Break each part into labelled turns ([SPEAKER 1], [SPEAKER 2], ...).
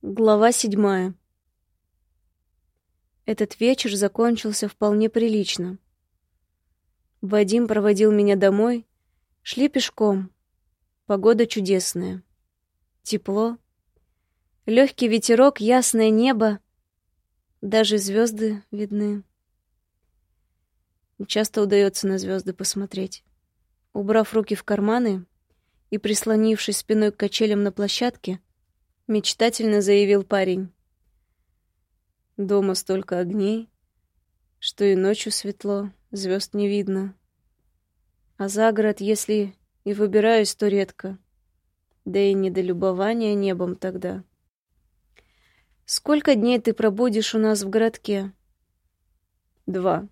[SPEAKER 1] Глава седьмая. Этот вечер закончился вполне прилично. Вадим проводил меня домой, шли пешком. Погода чудесная. Тепло, легкий ветерок, ясное небо, даже звезды видны. Часто удается на звезды посмотреть. Убрав руки в карманы и прислонившись спиной к качелям на площадке, мечтательно заявил парень. Дома столько огней, что и ночью светло, звезд не видно. А за город, если и выбираюсь, то редко. Да и не до любования небом тогда. Сколько дней ты пробудешь у нас в городке? Два.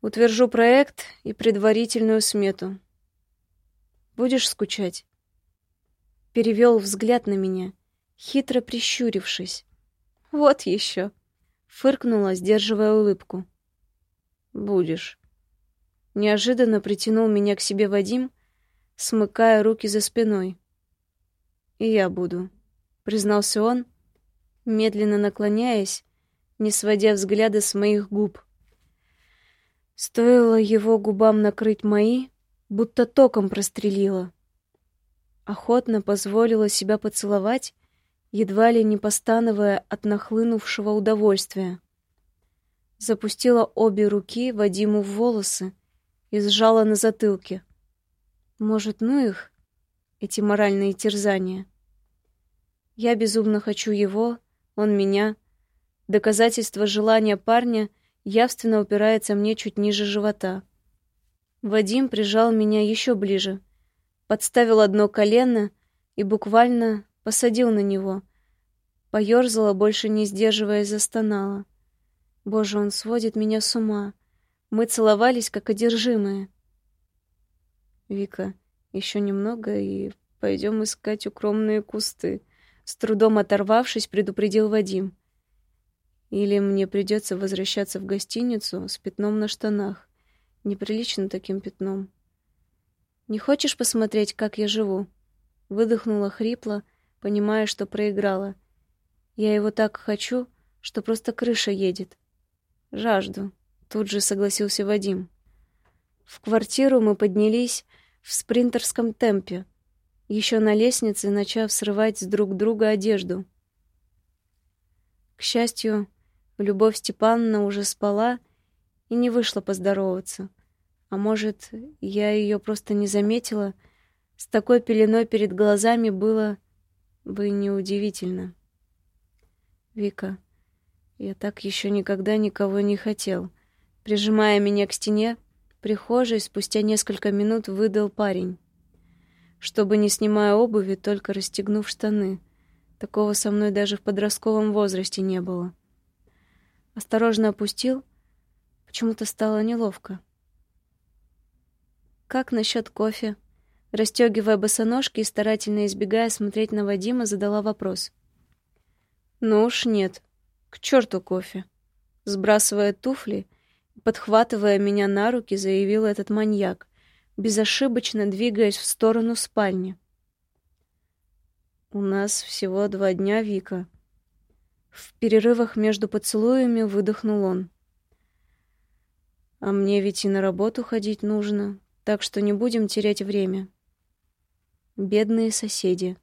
[SPEAKER 1] Утвержу проект и предварительную смету. Будешь скучать? Перевел взгляд на меня, хитро прищурившись. «Вот еще!» — фыркнула, сдерживая улыбку. «Будешь». Неожиданно притянул меня к себе Вадим, смыкая руки за спиной. «И я буду», — признался он, медленно наклоняясь, не сводя взгляда с моих губ. Стоило его губам накрыть мои, будто током прострелило охотно позволила себя поцеловать, едва ли не постановая от нахлынувшего удовольствия. Запустила обе руки Вадиму в волосы и сжала на затылке. Может, ну их, эти моральные терзания. Я безумно хочу его, он меня. Доказательство желания парня явственно упирается мне чуть ниже живота. Вадим прижал меня еще ближе — подставил одно колено и буквально посадил на него. Поёрзала, больше не сдерживаясь, застонала. Боже, он сводит меня с ума. Мы целовались, как одержимые. Вика, еще немного и пойдем искать укромные кусты. С трудом оторвавшись, предупредил Вадим. Или мне придется возвращаться в гостиницу с пятном на штанах. Неприлично таким пятном. Не хочешь посмотреть, как я живу? Выдохнула хрипло, понимая, что проиграла. Я его так хочу, что просто крыша едет. Жажду. Тут же согласился Вадим. В квартиру мы поднялись в спринтерском темпе, еще на лестнице начав срывать с друг друга одежду. К счастью, Любовь Степановна уже спала и не вышла поздороваться. А может, я ее просто не заметила? С такой пеленой перед глазами было бы неудивительно. Вика, я так еще никогда никого не хотел. Прижимая меня к стене, прихожей спустя несколько минут выдал парень. Чтобы, не снимая обуви, только расстегнув штаны. Такого со мной даже в подростковом возрасте не было. Осторожно опустил. Почему-то стало неловко. Как насчет кофе? Растёгивая босоножки и старательно избегая смотреть на Вадима, задала вопрос. Ну уж нет. К черту кофе. Сбрасывая туфли, подхватывая меня на руки, заявил этот маньяк, безошибочно двигаясь в сторону спальни. У нас всего два дня, Вика. В перерывах между поцелуями выдохнул он. А мне ведь и на работу ходить нужно, так что не будем терять время. Бедные соседи.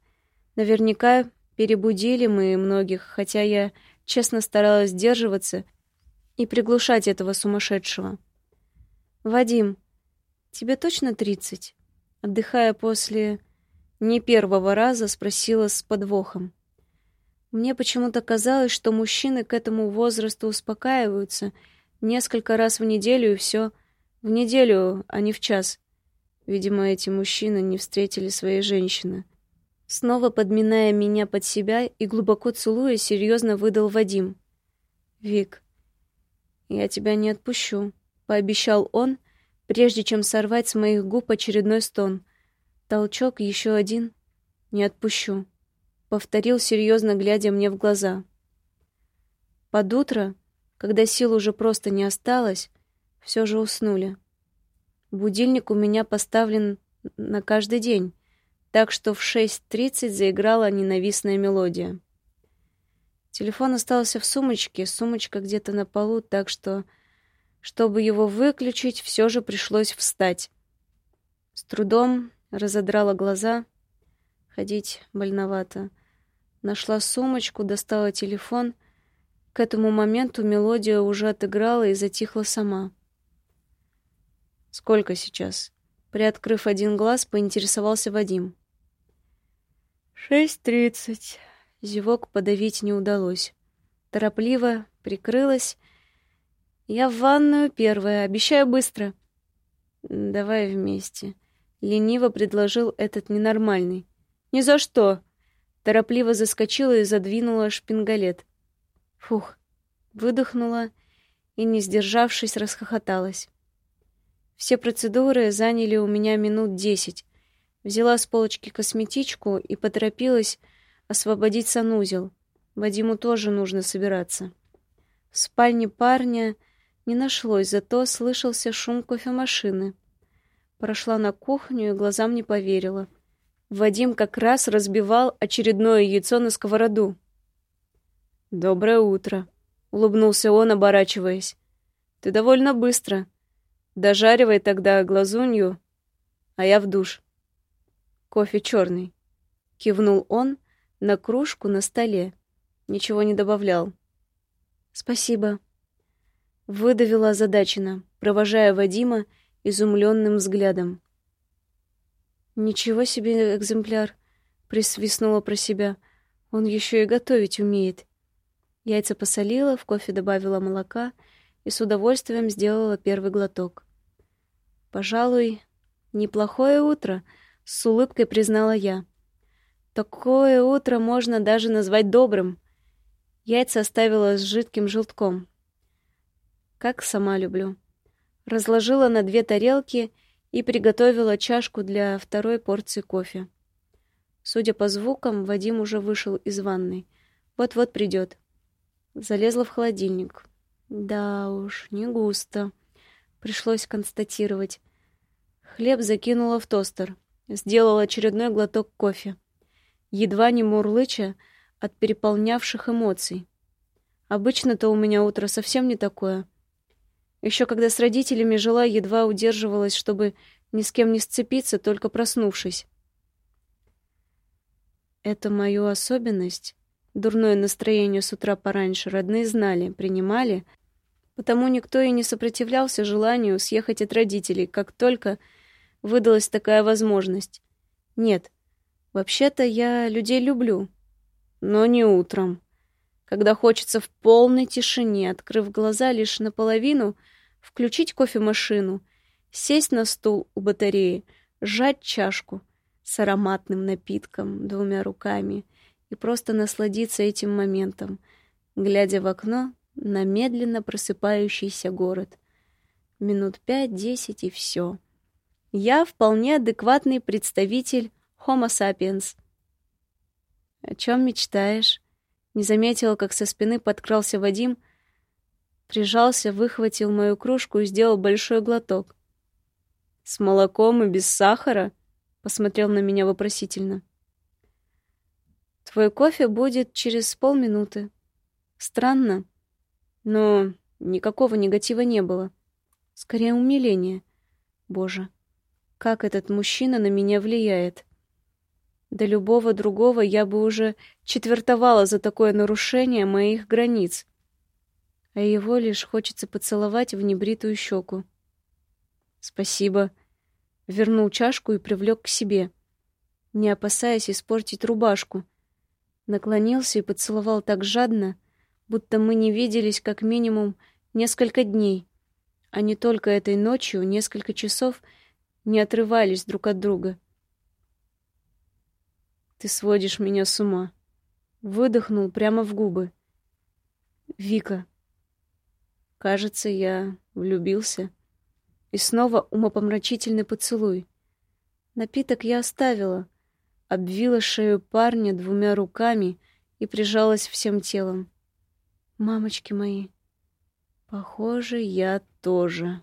[SPEAKER 1] Наверняка перебудили мы многих, хотя я честно старалась сдерживаться и приглушать этого сумасшедшего. Вадим, тебе точно тридцать? Отдыхая после не первого раза, спросила с подвохом. Мне почему-то казалось, что мужчины к этому возрасту успокаиваются несколько раз в неделю и все в неделю, а не в час. Видимо, эти мужчины не встретили своей женщины. Снова подминая меня под себя и глубоко целуя, серьезно выдал Вадим. «Вик, я тебя не отпущу», — пообещал он, прежде чем сорвать с моих губ очередной стон. Толчок, еще один. «Не отпущу», — повторил, серьезно глядя мне в глаза. Под утро, когда сил уже просто не осталось, все же уснули. Будильник у меня поставлен на каждый день, так что в 6.30 заиграла ненавистная мелодия. Телефон остался в сумочке, сумочка где-то на полу, так что, чтобы его выключить, все же пришлось встать. С трудом разодрала глаза. Ходить больновато. Нашла сумочку, достала телефон. К этому моменту мелодия уже отыграла и затихла сама. «Сколько сейчас?» Приоткрыв один глаз, поинтересовался Вадим. «Шесть тридцать». Зевок подавить не удалось. Торопливо прикрылась. «Я в ванную первая, обещаю быстро». «Давай вместе», — лениво предложил этот ненормальный. «Ни за что!» Торопливо заскочила и задвинула шпингалет. Фух, выдохнула и, не сдержавшись, расхохоталась. Все процедуры заняли у меня минут десять. Взяла с полочки косметичку и поторопилась освободить санузел. Вадиму тоже нужно собираться. В спальне парня не нашлось, зато слышался шум кофемашины. Прошла на кухню и глазам не поверила. Вадим как раз разбивал очередное яйцо на сковороду. «Доброе утро», — улыбнулся он, оборачиваясь. «Ты довольно быстро. Дожаривай тогда глазунью, а я в душ. Кофе черный. Кивнул он на кружку на столе. Ничего не добавлял. Спасибо. Выдавила озадаченно, провожая Вадима изумленным взглядом. Ничего себе экземпляр, присвистнула про себя. Он еще и готовить умеет. Яйца посолила, в кофе добавила молока — и с удовольствием сделала первый глоток. «Пожалуй, неплохое утро», — с улыбкой признала я. «Такое утро можно даже назвать добрым». Яйца оставила с жидким желтком. Как сама люблю. Разложила на две тарелки и приготовила чашку для второй порции кофе. Судя по звукам, Вадим уже вышел из ванной. Вот-вот придет. Залезла в холодильник. Да уж, не густо. Пришлось констатировать. Хлеб закинула в тостер. Сделала очередной глоток кофе. Едва не мурлыча от переполнявших эмоций. Обычно-то у меня утро совсем не такое. Еще когда с родителями жила, едва удерживалась, чтобы ни с кем не сцепиться, только проснувшись. Это мою особенность. Дурное настроение с утра пораньше родные знали, принимали — Потому никто и не сопротивлялся желанию съехать от родителей, как только выдалась такая возможность. Нет, вообще-то я людей люблю, но не утром. Когда хочется в полной тишине, открыв глаза лишь наполовину, включить кофемашину, сесть на стул у батареи, сжать чашку с ароматным напитком двумя руками и просто насладиться этим моментом, глядя в окно на медленно просыпающийся город. Минут пять-десять и все. Я вполне адекватный представитель Homo sapiens. О чем мечтаешь? Не заметила, как со спины подкрался Вадим, прижался, выхватил мою кружку и сделал большой глоток. С молоком и без сахара? Посмотрел на меня вопросительно. Твой кофе будет через полминуты. Странно. Но никакого негатива не было. Скорее, умиление. Боже, как этот мужчина на меня влияет. До любого другого я бы уже четвертовала за такое нарушение моих границ. А его лишь хочется поцеловать в небритую щеку. Спасибо. Вернул чашку и привлек к себе, не опасаясь испортить рубашку. Наклонился и поцеловал так жадно, будто мы не виделись как минимум несколько дней, а не только этой ночью несколько часов не отрывались друг от друга. Ты сводишь меня с ума. Выдохнул прямо в губы. Вика. Кажется, я влюбился. И снова умопомрачительный поцелуй. Напиток я оставила, обвила шею парня двумя руками и прижалась всем телом. Мамочки мои, похоже, я тоже.